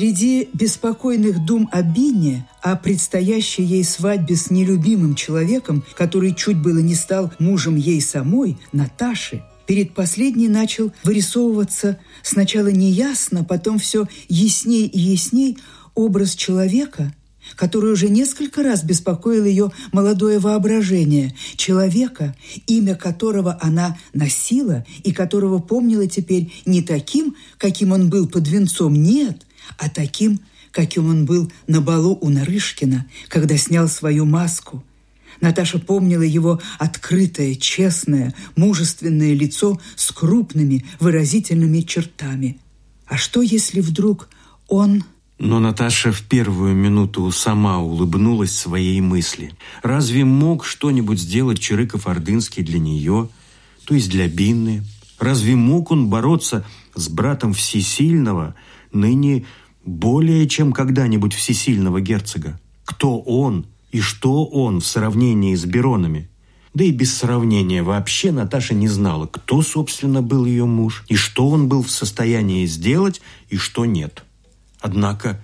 Среди беспокойных дум о Бинне, о предстоящей ей свадьбе с нелюбимым человеком, который чуть было не стал мужем ей самой, Наташи, перед последней начал вырисовываться сначала неясно, потом все ясней и ясней образ человека, который уже несколько раз беспокоил ее молодое воображение, человека, имя которого она носила и которого помнила теперь не таким, каким он был под венцом, нет, а таким, каким он был на балу у Нарышкина, когда снял свою маску. Наташа помнила его открытое, честное, мужественное лицо с крупными выразительными чертами. А что, если вдруг он... Но Наташа в первую минуту сама улыбнулась своей мысли. Разве мог что-нибудь сделать Чирыков-Ордынский для нее, то есть для Бинны? Разве мог он бороться с братом всесильного, ныне более чем когда-нибудь всесильного герцога? Кто он и что он в сравнении с Беронами? Да и без сравнения вообще Наташа не знала, кто, собственно, был ее муж, и что он был в состоянии сделать, и что нет. Однако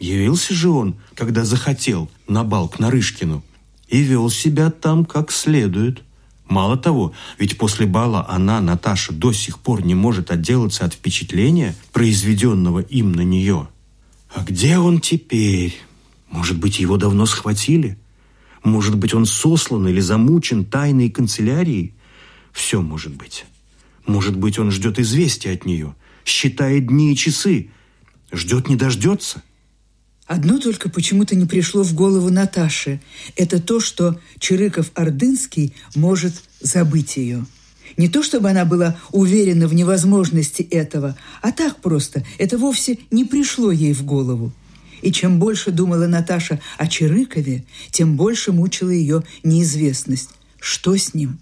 явился же он, когда захотел, на бал к Нарышкину, и вел себя там как следует. Мало того, ведь после бала она, Наташа, до сих пор не может отделаться от впечатления, произведенного им на нее. А где он теперь? Может быть, его давно схватили? Может быть, он сослан или замучен тайной канцелярией? Все может быть. Может быть, он ждет известия от нее, считает дни и часы, Ждет не дождется? Одно только почему-то не пришло в голову Наташе. Это то, что Чирыков-Ордынский может забыть ее. Не то, чтобы она была уверена в невозможности этого, а так просто. Это вовсе не пришло ей в голову. И чем больше думала Наташа о Чирыкове, тем больше мучила ее неизвестность. Что с ним?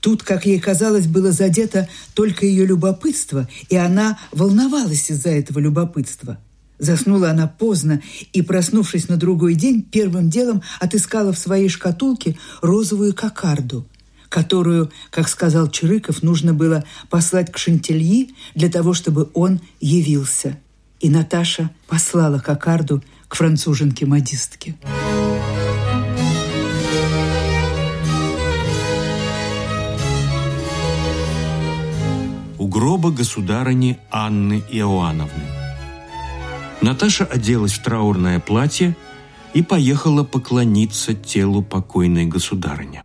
Тут, как ей казалось, было задето только ее любопытство, и она волновалась из-за этого любопытства. Заснула она поздно и, проснувшись на другой день, первым делом отыскала в своей шкатулке розовую кокарду, которую, как сказал Чирыков, нужно было послать к Шантильи для того, чтобы он явился. И Наташа послала кокарду к француженке-модистке. гроба государыни Анны Иоанновны. Наташа оделась в траурное платье и поехала поклониться телу покойной государыни.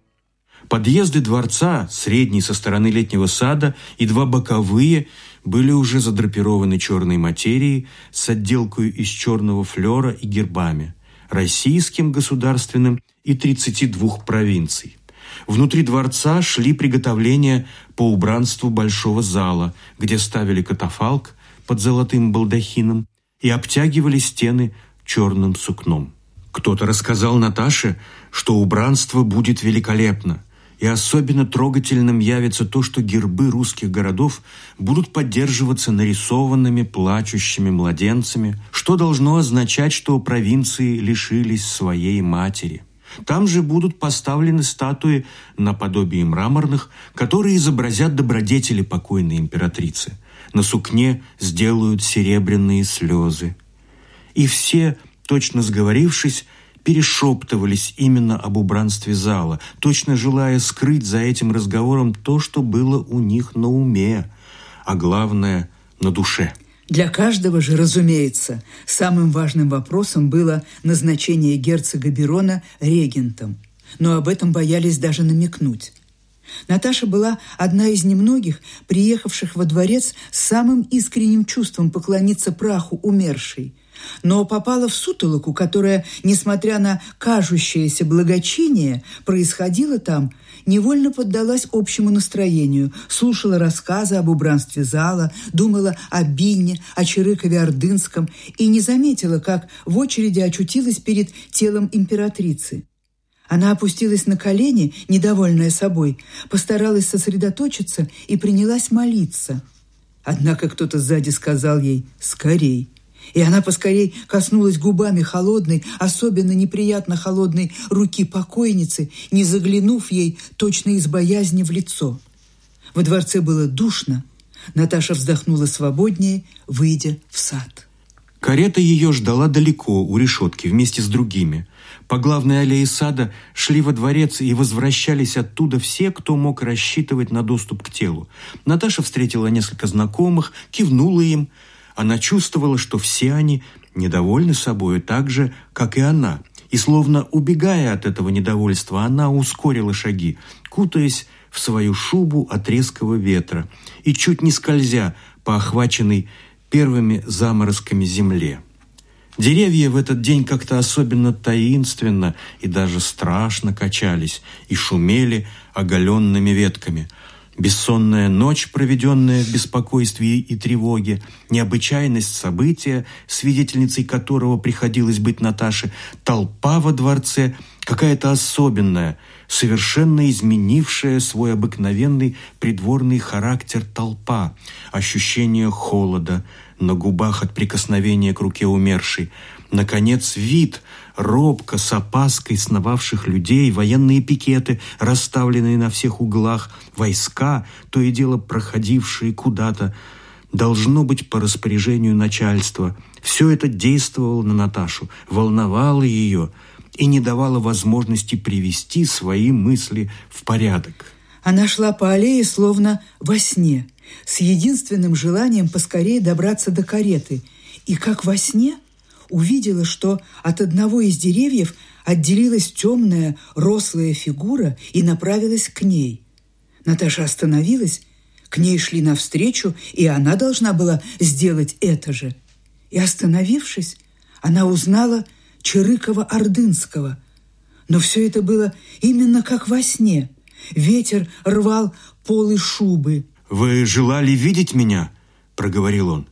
Подъезды дворца, средний со стороны летнего сада и два боковые, были уже задрапированы черной материей с отделкой из черного флера и гербами, российским государственным и 32 провинций. Внутри дворца шли приготовления по убранству большого зала, где ставили катафалк под золотым балдахином и обтягивали стены черным сукном. Кто-то рассказал Наташе, что убранство будет великолепно, и особенно трогательным явится то, что гербы русских городов будут поддерживаться нарисованными плачущими младенцами, что должно означать, что провинции лишились своей матери. Там же будут поставлены статуи наподобие мраморных, которые изобразят добродетели покойной императрицы. На сукне сделают серебряные слезы. И все, точно сговорившись, перешептывались именно об убранстве зала, точно желая скрыть за этим разговором то, что было у них на уме, а главное – на душе – для каждого же, разумеется, самым важным вопросом было назначение герцога Берона регентом, но об этом боялись даже намекнуть. Наташа была одна из немногих, приехавших во дворец с самым искренним чувством поклониться праху умершей – но попала в сутолоку, которая, несмотря на кажущееся благочиние, происходило там, невольно поддалась общему настроению, слушала рассказы об убранстве зала, думала о Бинне, о Чирыкове Ордынском и не заметила, как в очереди очутилась перед телом императрицы. Она опустилась на колени, недовольная собой, постаралась сосредоточиться и принялась молиться. Однако кто-то сзади сказал ей «Скорей!» И она поскорей коснулась губами холодной, особенно неприятно холодной руки покойницы, не заглянув ей точно из боязни в лицо. Во дворце было душно. Наташа вздохнула свободнее, выйдя в сад. Карета ее ждала далеко, у решетки, вместе с другими. По главной аллее сада шли во дворец и возвращались оттуда все, кто мог рассчитывать на доступ к телу. Наташа встретила несколько знакомых, кивнула им. Она чувствовала, что все они недовольны собою так же, как и она. И словно убегая от этого недовольства, она ускорила шаги, кутаясь в свою шубу от резкого ветра и чуть не скользя по охваченной первыми заморозками земле. Деревья в этот день как-то особенно таинственно и даже страшно качались и шумели оголенными ветками. Бессонная ночь, проведенная в беспокойстве и тревоге, необычайность события, свидетельницей которого приходилось быть Наташе, толпа во дворце, какая-то особенная, совершенно изменившая свой обыкновенный придворный характер толпа, ощущение холода на губах от прикосновения к руке умершей, наконец, вид робко с опаской сновавших людей, военные пикеты, расставленные на всех углах, войска, то и дело проходившие куда-то, должно быть по распоряжению начальства. Все это действовало на Наташу, волновало ее – и не давала возможности привести свои мысли в порядок. Она шла по аллее словно во сне, с единственным желанием поскорее добраться до кареты. И как во сне увидела, что от одного из деревьев отделилась темная рослая фигура и направилась к ней. Наташа остановилась, к ней шли навстречу, и она должна была сделать это же. И остановившись, она узнала – Чирыкова-Ордынского. Но все это было именно как во сне. Ветер рвал полы шубы. «Вы желали видеть меня?» – проговорил он.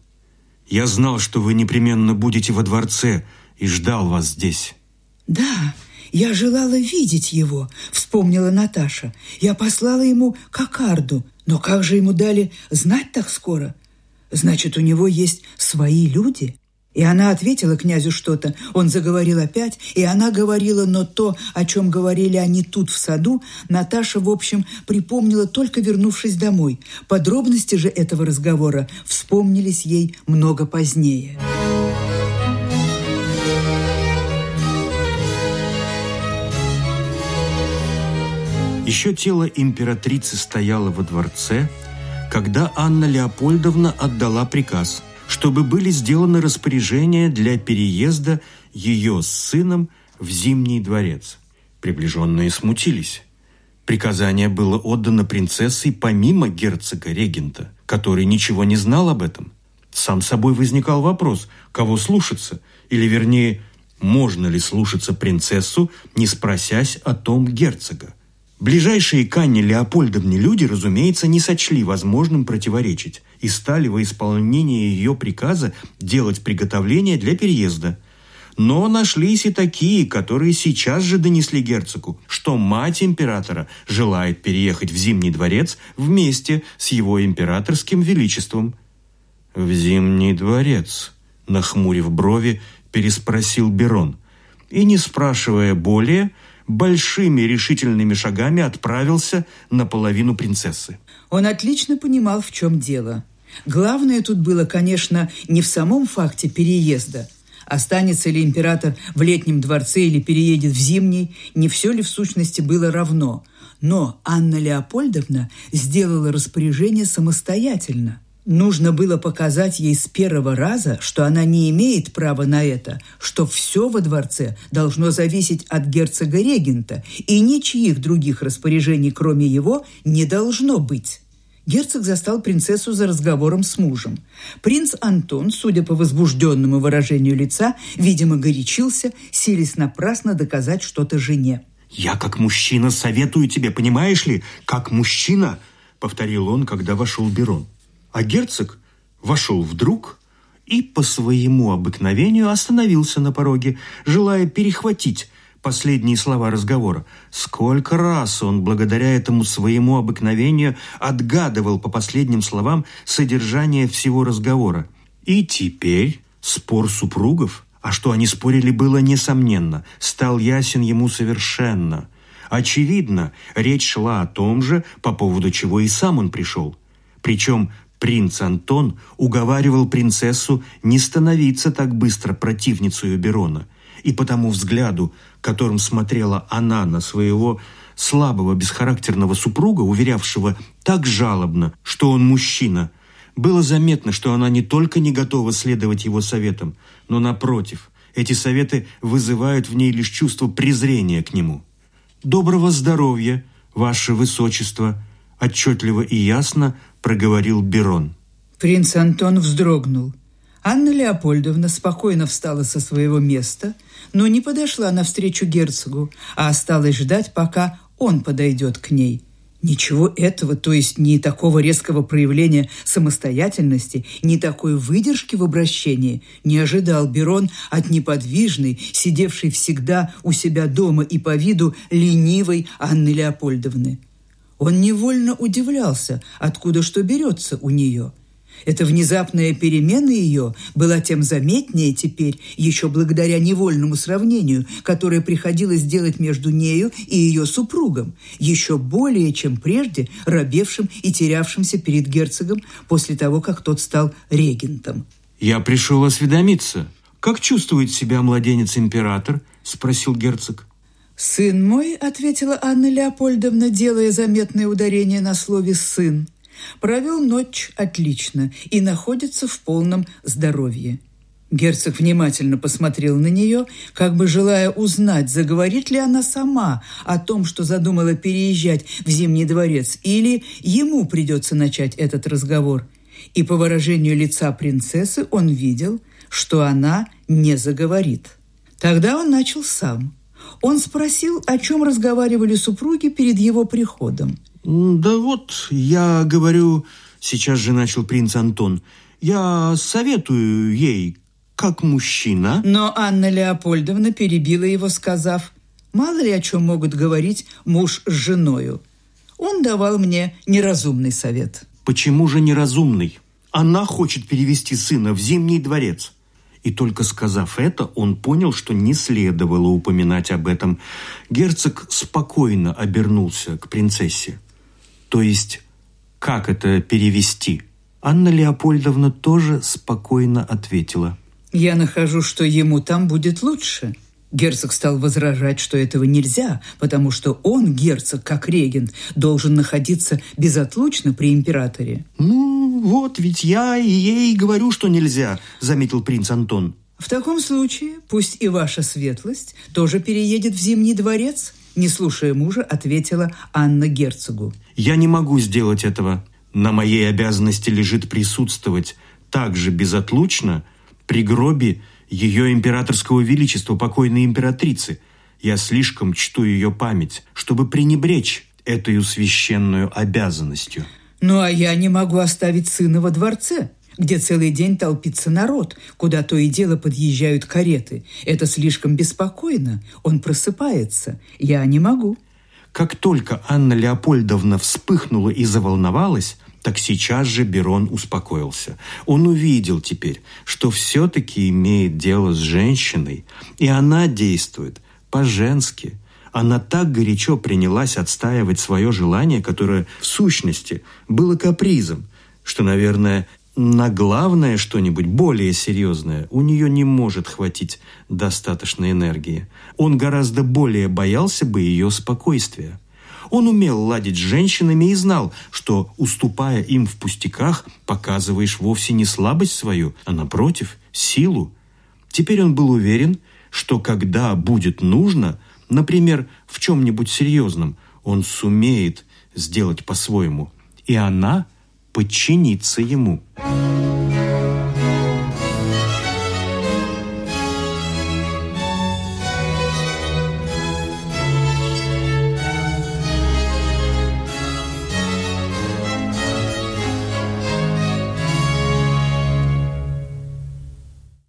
«Я знал, что вы непременно будете во дворце и ждал вас здесь». «Да, я желала видеть его», – вспомнила Наташа. «Я послала ему кокарду, но как же ему дали знать так скоро? Значит, у него есть свои люди?» И она ответила князю что-то. Он заговорил опять, и она говорила, но то, о чем говорили они тут, в саду, Наташа, в общем, припомнила, только вернувшись домой. Подробности же этого разговора вспомнились ей много позднее. Еще тело императрицы стояло во дворце, когда Анна Леопольдовна отдала приказ – чтобы были сделаны распоряжения для переезда ее с сыном в Зимний дворец. Приближенные смутились. Приказание было отдано принцессой помимо герцога-регента, который ничего не знал об этом. Сам собой возникал вопрос, кого слушаться, или, вернее, можно ли слушаться принцессу, не спросясь о том герцога. Ближайшие к Анне Леопольдовне люди, разумеется, не сочли возможным противоречить и стали во исполнение ее приказа делать приготовления для переезда. Но нашлись и такие, которые сейчас же донесли герцогу, что мать императора желает переехать в Зимний дворец вместе с его императорским величеством. «В Зимний дворец», – нахмурив брови, переспросил Берон. И, не спрашивая более, – большими решительными шагами отправился на половину принцессы. Он отлично понимал, в чем дело. Главное тут было, конечно, не в самом факте переезда. Останется ли император в летнем дворце или переедет в зимний, не все ли в сущности было равно. Но Анна Леопольдовна сделала распоряжение самостоятельно. Нужно было показать ей с первого раза, что она не имеет права на это, что все во дворце должно зависеть от герцога-регента, и ничьих других распоряжений, кроме его, не должно быть. Герцог застал принцессу за разговором с мужем. Принц Антон, судя по возбужденному выражению лица, видимо, горячился, сились напрасно доказать что-то жене. «Я как мужчина советую тебе, понимаешь ли? Как мужчина!» — повторил он, когда вошел Берон. А герцог вошел вдруг и по своему обыкновению остановился на пороге, желая перехватить последние слова разговора. Сколько раз он, благодаря этому своему обыкновению, отгадывал по последним словам содержание всего разговора. И теперь спор супругов, а что они спорили, было несомненно, стал ясен ему совершенно. Очевидно, речь шла о том же, по поводу чего и сам он пришел. Причем Принц Антон уговаривал принцессу не становиться так быстро противницей Берона, и по тому взгляду, которым смотрела она на своего слабого, бесхарактерного супруга, уверявшего так жалобно, что он мужчина, было заметно, что она не только не готова следовать его советам, но, напротив, эти советы вызывают в ней лишь чувство презрения к нему. «Доброго здоровья, ваше высочество!» отчетливо и ясно проговорил Берон. Принц Антон вздрогнул. Анна Леопольдовна спокойно встала со своего места, но не подошла навстречу герцогу, а осталась ждать, пока он подойдет к ней. Ничего этого, то есть ни такого резкого проявления самостоятельности, ни такой выдержки в обращении не ожидал Берон от неподвижной, сидевшей всегда у себя дома и по виду ленивой Анны Леопольдовны. Он невольно удивлялся, откуда что берется у нее – эта внезапная перемена ее была тем заметнее теперь, еще благодаря невольному сравнению, которое приходилось делать между нею и ее супругом, еще более, чем прежде, робевшим и терявшимся перед герцогом после того, как тот стал регентом. «Я пришел осведомиться. Как чувствует себя младенец-император?» – спросил герцог. «Сын мой», – ответила Анна Леопольдовна, делая заметное ударение на слове «сын», Провел ночь отлично и находится в полном здоровье. Герцог внимательно посмотрел на нее, как бы желая узнать, заговорит ли она сама о том, что задумала переезжать в Зимний дворец, или ему придется начать этот разговор. И по выражению лица принцессы он видел, что она не заговорит. Тогда он начал сам. Он спросил, о чем разговаривали супруги перед его приходом – «Да вот, я говорю...» Сейчас же начал принц Антон. «Я советую ей, как мужчина...» Но Анна Леопольдовна перебила его, сказав, «Мало ли о чем могут говорить муж с женою. Он давал мне неразумный совет». «Почему же неразумный? Она хочет перевести сына в Зимний дворец». И только сказав это, он понял, что не следовало упоминать об этом. Герцог спокойно обернулся к принцессе. То есть, как это перевести? Анна Леопольдовна тоже спокойно ответила. «Я нахожу, что ему там будет лучше». Герцог стал возражать, что этого нельзя, потому что он, герцог, как регент, должен находиться безотлучно при императоре. «Ну, вот ведь я и ей говорю, что нельзя», – заметил принц Антон. «В таком случае пусть и ваша светлость тоже переедет в Зимний дворец», не слушая мужа, ответила Анна герцогу. «Я не могу сделать этого. На моей обязанности лежит присутствовать так же безотлучно при гробе ее императорского величества, покойной императрицы. Я слишком чту ее память, чтобы пренебречь этой священную обязанностью». «Ну, а я не могу оставить сына во дворце», где целый день толпится народ, куда то и дело подъезжают кареты. Это слишком беспокойно. Он просыпается. Я не могу». Как только Анна Леопольдовна вспыхнула и заволновалась, так сейчас же Берон успокоился. Он увидел теперь, что все-таки имеет дело с женщиной, и она действует по-женски. Она так горячо принялась отстаивать свое желание, которое в сущности было капризом, что, наверное, на главное что-нибудь более серьезное у нее не может хватить достаточной энергии. Он гораздо более боялся бы ее спокойствия. Он умел ладить с женщинами и знал, что, уступая им в пустяках, показываешь вовсе не слабость свою, а, напротив, силу. Теперь он был уверен, что когда будет нужно, например, в чем-нибудь серьезном, он сумеет сделать по-своему. И она – подчиниться ему.